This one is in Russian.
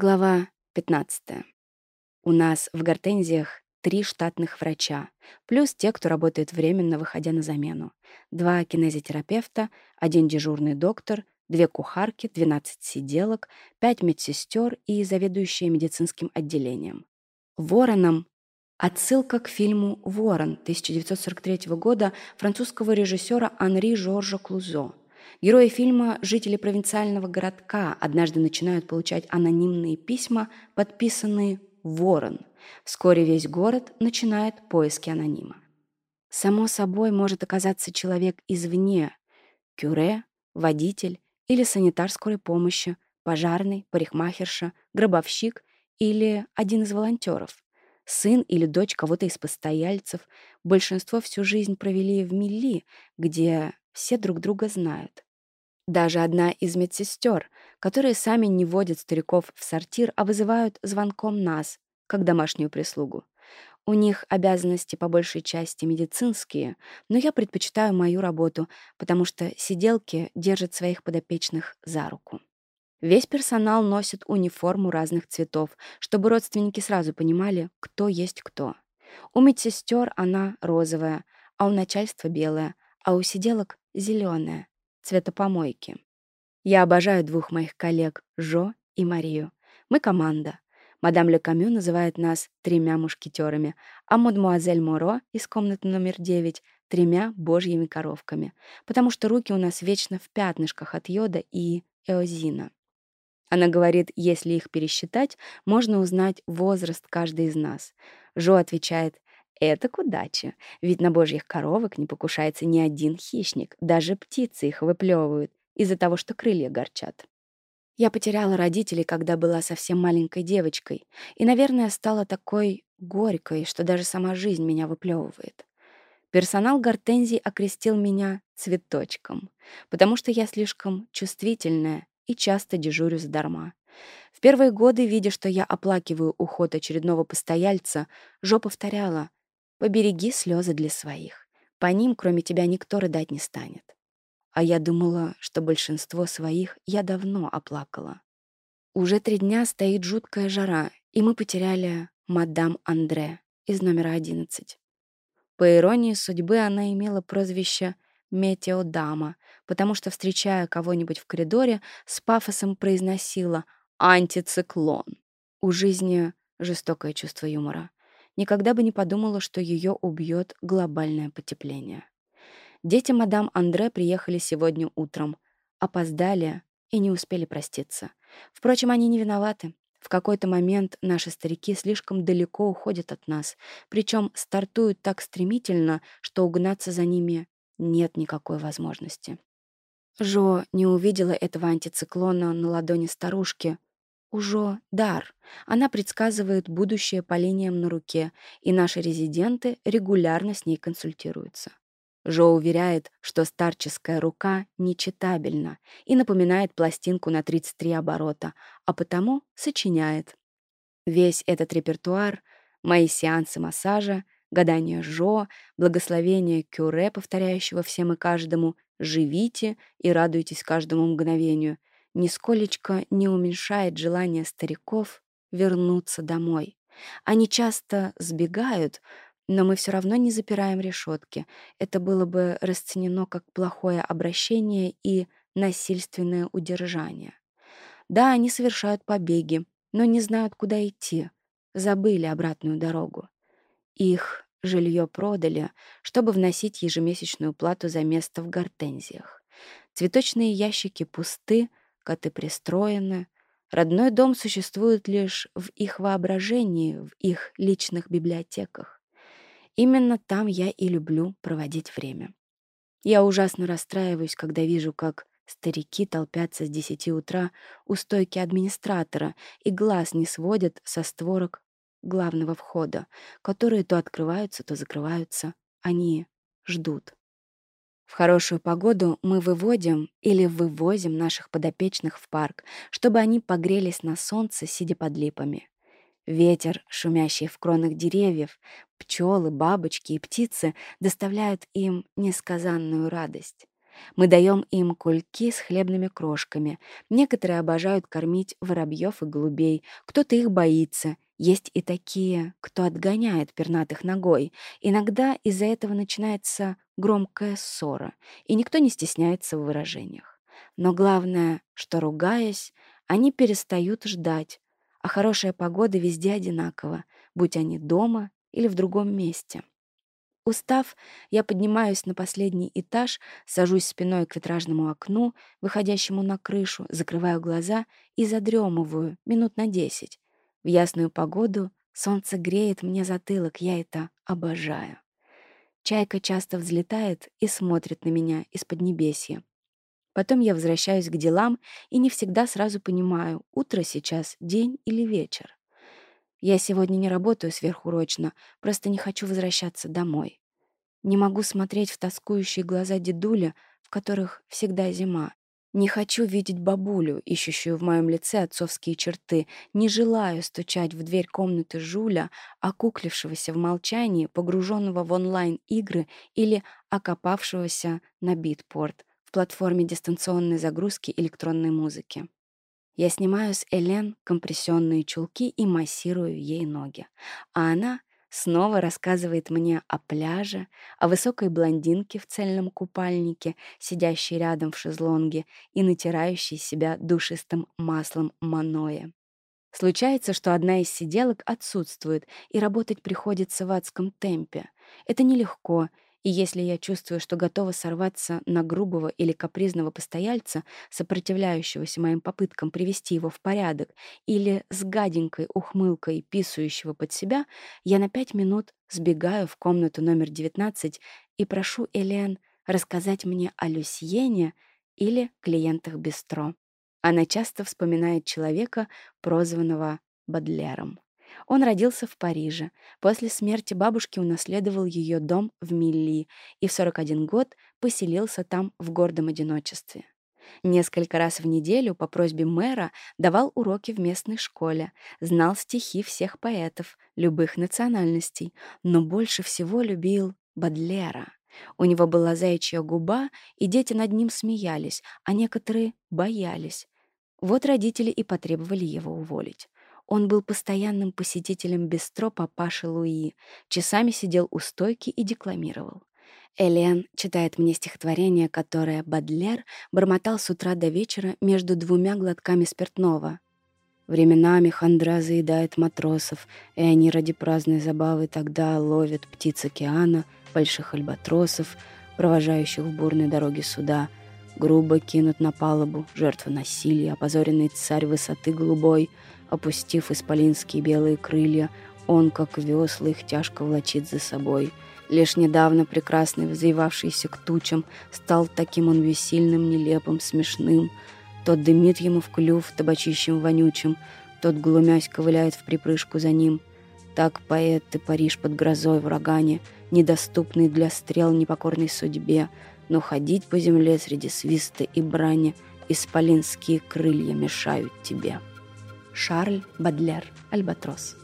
Глава 15. У нас в гортензиях три штатных врача, плюс те, кто работает временно, выходя на замену, два кинезитерапевта, один дежурный доктор, две кухарки, 12 сиделок, пять медсестер и заведующие медицинским отделением. Вороном Отсылка к фильму «Ворон» 1943 года французского режиссера Анри Жоржа Клузо. Герои фильма – жители провинциального городка, однажды начинают получать анонимные письма, подписанные «Ворон». Вскоре весь город начинает поиски анонима. Само собой может оказаться человек извне – кюре, водитель или санитар скорой помощи, пожарный, парикмахерша, гробовщик или один из волонтеров – сын или дочь кого-то из постояльцев. Большинство всю жизнь провели в Милли, где все друг друга знают. Даже одна из медсестер, которые сами не водят стариков в сортир, а вызывают звонком нас, как домашнюю прислугу. У них обязанности по большей части медицинские, но я предпочитаю мою работу, потому что сиделки держат своих подопечных за руку. Весь персонал носит униформу разных цветов, чтобы родственники сразу понимали, кто есть кто. У медсестер она розовая, а у начальства белая, а у сиделок — зеленая цветопомойки. Я обожаю двух моих коллег, Жо и Марию. Мы команда. Мадам Ле Камю называет нас тремя мушкетерами, а мадмуазель Моро из комнаты номер девять — тремя божьими коровками, потому что руки у нас вечно в пятнышках от йода и эозина. Она говорит, если их пересчитать, можно узнать возраст каждой из нас. Жо отвечает, это к удаче, ведь на божьих коровок не покушается ни один хищник, даже птицы их выплевывают из-за того, что крылья горчат. Я потеряла родителей, когда была совсем маленькой девочкой, и, наверное, стала такой горькой, что даже сама жизнь меня выплевывает. Персонал Гортензии окрестил меня цветочком, потому что я слишком чувствительная и часто дежурю задарма. В первые годы, видя, что я оплакиваю уход очередного постояльца, Жо повторяла Побереги слезы для своих. По ним, кроме тебя, никто рыдать не станет. А я думала, что большинство своих я давно оплакала. Уже три дня стоит жуткая жара, и мы потеряли мадам Андре из номера 11. По иронии судьбы, она имела прозвище «Метеодама», потому что, встречая кого-нибудь в коридоре, с пафосом произносила «антициклон». У жизни жестокое чувство юмора никогда бы не подумала, что ее убьет глобальное потепление. Дети мадам Андре приехали сегодня утром, опоздали и не успели проститься. Впрочем, они не виноваты. В какой-то момент наши старики слишком далеко уходят от нас, причем стартуют так стремительно, что угнаться за ними нет никакой возможности. Жо не увидела этого антициклона на ладони старушки, уже дар. Она предсказывает будущее по линиям на руке, и наши резиденты регулярно с ней консультируются. Жо уверяет, что старческая рука нечитабельна и напоминает пластинку на 33 оборота, а потому сочиняет. Весь этот репертуар — мои сеансы массажа, гадание Жо, благословение Кюре, повторяющего всем и каждому «живите» и радуйтесь каждому мгновению — нисколечко не уменьшает желание стариков вернуться домой. Они часто сбегают, но мы все равно не запираем решетки. Это было бы расценено как плохое обращение и насильственное удержание. Да, они совершают побеги, но не знают, куда идти. Забыли обратную дорогу. Их жилье продали, чтобы вносить ежемесячную плату за место в гортензиях. Цветочные ящики пусты, коты пристроены. Родной дом существует лишь в их воображении, в их личных библиотеках. Именно там я и люблю проводить время. Я ужасно расстраиваюсь, когда вижу, как старики толпятся с десяти утра у стойки администратора и глаз не сводят со створок главного входа, которые то открываются, то закрываются. Они ждут. В хорошую погоду мы выводим или вывозим наших подопечных в парк, чтобы они погрелись на солнце, сидя под липами. Ветер, шумящий в кронах деревьев, пчелы, бабочки и птицы доставляют им несказанную радость. Мы даем им кульки с хлебными крошками. Некоторые обожают кормить воробьев и голубей, кто-то их боится есть и такие, кто отгоняет пернатых ногой. Иногда из-за этого начинается громкая ссора, и никто не стесняется в выражениях. Но главное, что ругаясь, они перестают ждать, а хорошая погода везде одинакова, будь они дома или в другом месте. Устав, я поднимаюсь на последний этаж, сажусь спиной к витражному окну, выходящему на крышу, закрываю глаза и задремываю минут на десять, в ясную погоду солнце греет мне затылок, я это обожаю. Чайка часто взлетает и смотрит на меня из-под небесья. Потом я возвращаюсь к делам и не всегда сразу понимаю, утро сейчас, день или вечер. Я сегодня не работаю сверхурочно, просто не хочу возвращаться домой. Не могу смотреть в тоскующие глаза дедуля, в которых всегда зима, не хочу видеть бабулю, ищущую в моем лице отцовские черты. Не желаю стучать в дверь комнаты Жуля, окуклившегося в молчании, погруженного в онлайн-игры или окопавшегося на битпорт в платформе дистанционной загрузки электронной музыки. Я снимаю с Элен компрессионные чулки и массирую ей ноги. А она Снова рассказывает мне о пляже, о высокой блондинке в цельном купальнике, сидящей рядом в шезлонге и натирающей себя душистым маслом маноэ. Случается, что одна из сиделок отсутствует, и работать приходится в адском темпе. Это нелегко, и если я чувствую, что готова сорваться на грубого или капризного постояльца, сопротивляющегося моим попыткам привести его в порядок, или с гаденькой ухмылкой писающего под себя, я на пять минут сбегаю в комнату номер 19 и прошу Элен рассказать мне о Люсьене или клиентах Бестро. Она часто вспоминает человека, прозванного Бадлером. Он родился в Париже. После смерти бабушки унаследовал ее дом в Милли и в 41 год поселился там в гордом одиночестве. Несколько раз в неделю по просьбе мэра давал уроки в местной школе, знал стихи всех поэтов, любых национальностей, но больше всего любил Бадлера. У него была заячья губа, и дети над ним смеялись, а некоторые боялись. Вот родители и потребовали его уволить. Он был постоянным посетителем бистро папаши Луи, часами сидел у стойки и декламировал. Элен читает мне стихотворение, которое Бадлер бормотал с утра до вечера между двумя глотками спиртного. Временами хандра заедает матросов, и они ради праздной забавы тогда ловят птиц океана, больших альбатросов, провожающих в бурной дороге суда, грубо кинут на палубу жертву насилия, опозоренный царь высоты голубой — Опустив исполинские белые крылья, он, как весла, их тяжко влочит за собой. Лишь недавно прекрасный, взвивавшийся к тучам, стал таким он бессильным, нелепым, смешным. Тот дымит ему в клюв табачищем вонючим, тот, глумясь, ковыляет в припрыжку за ним. Так, поэт, и паришь под грозой в урагане, недоступный для стрел непокорной судьбе, но ходить по земле среди свиста и брани исполинские крылья мешают тебе». شارل بادلير البتراس